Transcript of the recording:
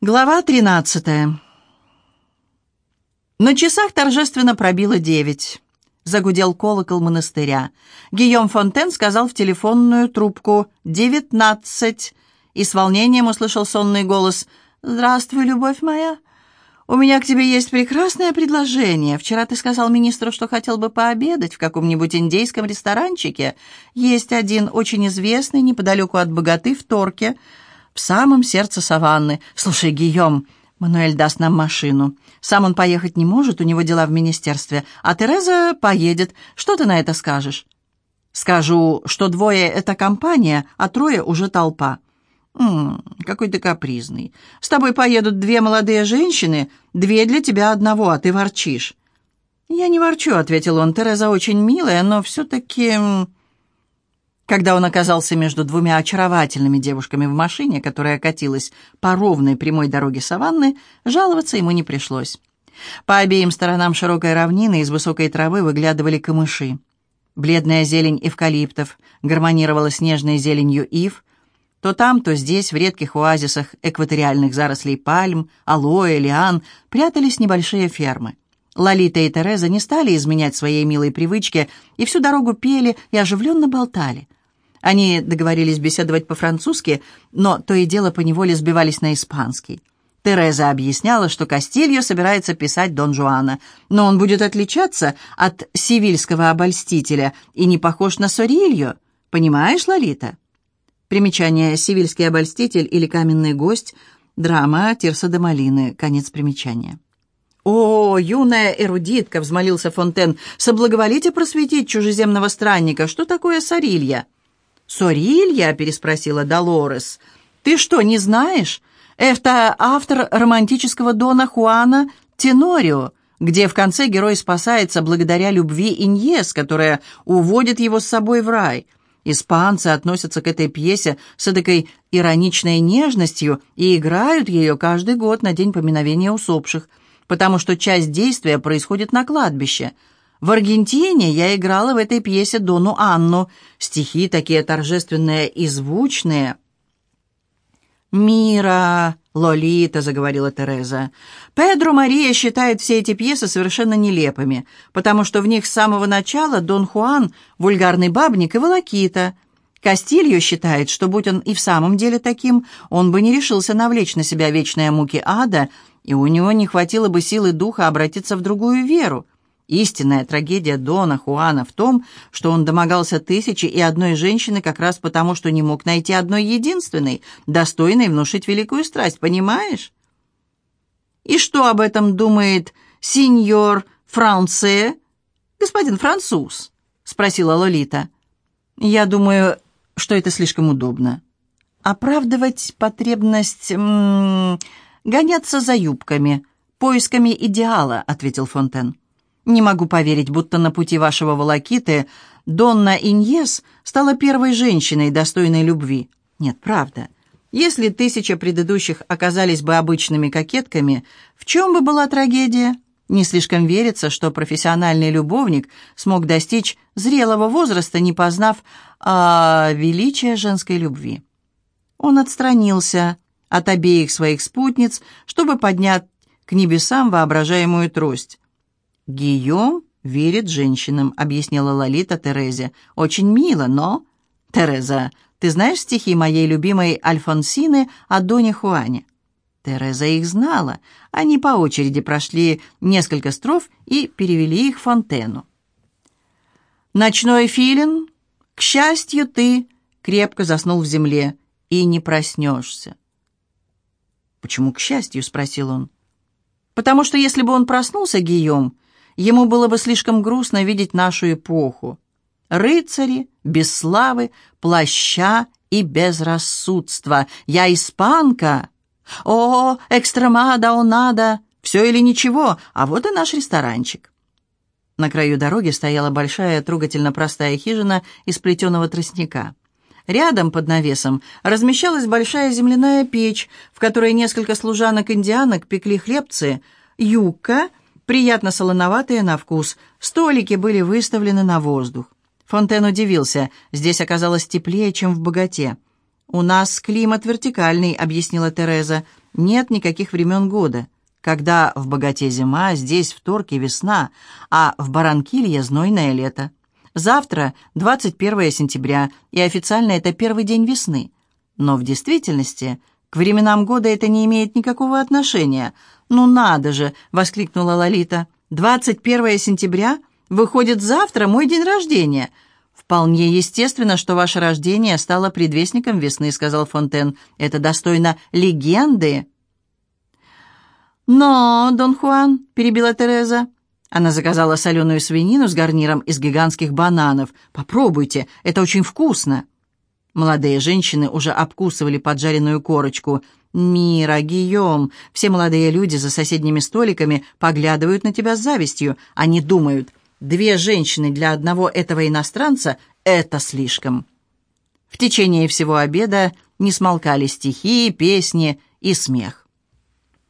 Глава 13. На часах торжественно пробило девять. Загудел колокол монастыря. Гийом Фонтен сказал в телефонную трубку «девятнадцать» и с волнением услышал сонный голос «Здравствуй, любовь моя. У меня к тебе есть прекрасное предложение. Вчера ты сказал министру, что хотел бы пообедать в каком-нибудь индейском ресторанчике. Есть один очень известный неподалеку от Богаты в Торке» в самом сердце саванны. Слушай, Гийом, Мануэль даст нам машину. Сам он поехать не может, у него дела в министерстве, а Тереза поедет. Что ты на это скажешь? Скажу, что двое — это компания, а трое — уже толпа. М какой ты капризный. С тобой поедут две молодые женщины, две для тебя одного, а ты ворчишь. «Я не ворчу», — ответил он. «Тереза очень милая, но все-таки...» Когда он оказался между двумя очаровательными девушками в машине, которая катилась по ровной прямой дороге саванны, жаловаться ему не пришлось. По обеим сторонам широкой равнины из высокой травы выглядывали камыши. Бледная зелень эвкалиптов гармонировала с нежной зеленью ив. То там, то здесь, в редких оазисах экваториальных зарослей пальм, алоэ, лиан, прятались небольшие фермы. Лолита и Тереза не стали изменять своей милой привычке и всю дорогу пели и оживленно болтали – они договорились беседовать по-французски, но то и дело поневоле сбивались на испанский. Тереза объясняла, что Кастильо собирается писать Дон Жуана, но он будет отличаться от сивильского обольстителя и не похож на Сорильо. Понимаешь, Лолита? Примечание «Сивильский обольститель» или «Каменный гость» драма Тирса де Малины. Конец примечания. «О, юная эрудитка!» — взмолился Фонтен. «Соблаговолите просветить чужеземного странника. Что такое Сорилья?» «Сорилья?» — переспросила Долорес. «Ты что, не знаешь? Это автор романтического Дона Хуана Тенорио, где в конце герой спасается благодаря любви Иньес, которая уводит его с собой в рай». Испанцы относятся к этой пьесе с эдакой ироничной нежностью и играют ее каждый год на день поминовения усопших, потому что часть действия происходит на кладбище – в Аргентине я играла в этой пьесе Дону Анну. Стихи такие торжественные и звучные. «Мира, Лолита», — заговорила Тереза. «Педро Мария считает все эти пьесы совершенно нелепыми, потому что в них с самого начала Дон Хуан — вульгарный бабник и волокита». Кастильо считает, что будь он и в самом деле таким, он бы не решился навлечь на себя вечные муки ада, и у него не хватило бы силы духа обратиться в другую веру. Истинная трагедия Дона Хуана в том, что он домогался тысячи и одной женщины как раз потому, что не мог найти одной единственной, достойной внушить великую страсть, понимаешь? И что об этом думает сеньор Франце, господин француз? спросила Лолита. Я думаю, что это слишком удобно. Оправдывать потребность м -м, гоняться за юбками, поисками идеала, ответил Фонтен. Не могу поверить, будто на пути вашего волокиты Донна Иньес стала первой женщиной, достойной любви. Нет, правда. Если тысяча предыдущих оказались бы обычными кокетками, в чем бы была трагедия? Не слишком верится, что профессиональный любовник смог достичь зрелого возраста, не познав а, величия женской любви. Он отстранился от обеих своих спутниц, чтобы поднять к небесам воображаемую трость. «Гийом верит женщинам», — объяснила Лолита Терезе. «Очень мило, но...» «Тереза, ты знаешь стихи моей любимой Альфонсины о Доне Хуане?» Тереза их знала. Они по очереди прошли несколько строф и перевели их Фонтену. «Ночной филин, к счастью, ты крепко заснул в земле и не проснешься». «Почему к счастью?» — спросил он. «Потому что если бы он проснулся, Гийом, Ему было бы слишком грустно видеть нашу эпоху. Рыцари, без славы, плаща и безрассудства. Я испанка. О, экстремада, надо. Все или ничего, а вот и наш ресторанчик. На краю дороги стояла большая, трогательно простая хижина из плетеного тростника. Рядом, под навесом, размещалась большая земляная печь, в которой несколько служанок-индианок пекли хлебцы, юка приятно солоноватые на вкус. Столики были выставлены на воздух. Фонтен удивился. Здесь оказалось теплее, чем в богате. «У нас климат вертикальный», — объяснила Тереза. нет никаких времен года. Когда в богате зима, здесь в Торке весна, а в Баранкилье знойное лето. Завтра 21 сентября, и официально это первый день весны. Но в действительности к временам года это не имеет никакого отношения. «Ну надо же!» — воскликнула Лолита. «21 сентября? Выходит, завтра мой день рождения!» «Вполне естественно, что ваше рождение стало предвестником весны», — сказал Фонтен. «Это достойно легенды». «Но, Дон Хуан», — перебила Тереза, — она заказала соленую свинину с гарниром из гигантских бананов. «Попробуйте, это очень вкусно». Молодые женщины уже обкусывали поджаренную корочку. «Мира, Гийом, все молодые люди за соседними столиками поглядывают на тебя с завистью. Они думают, две женщины для одного этого иностранца — это слишком». В течение всего обеда не смолкали стихи, песни и смех.